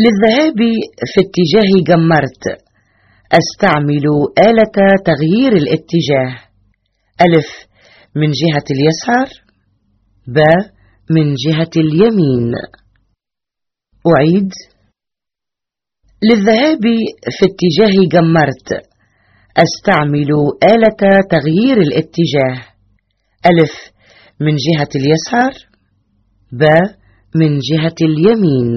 للذهاب في اتجاه جمرت. أستعمل آلة تغيير الاتجاه. ألف من جهة اليسار. ب من جهة اليمين. أعيد. للذهاب في اتجاه جمرت. أستعمل آلة تغيير الاتجاه. ألف من جهة اليسار. ب من جهة اليمين.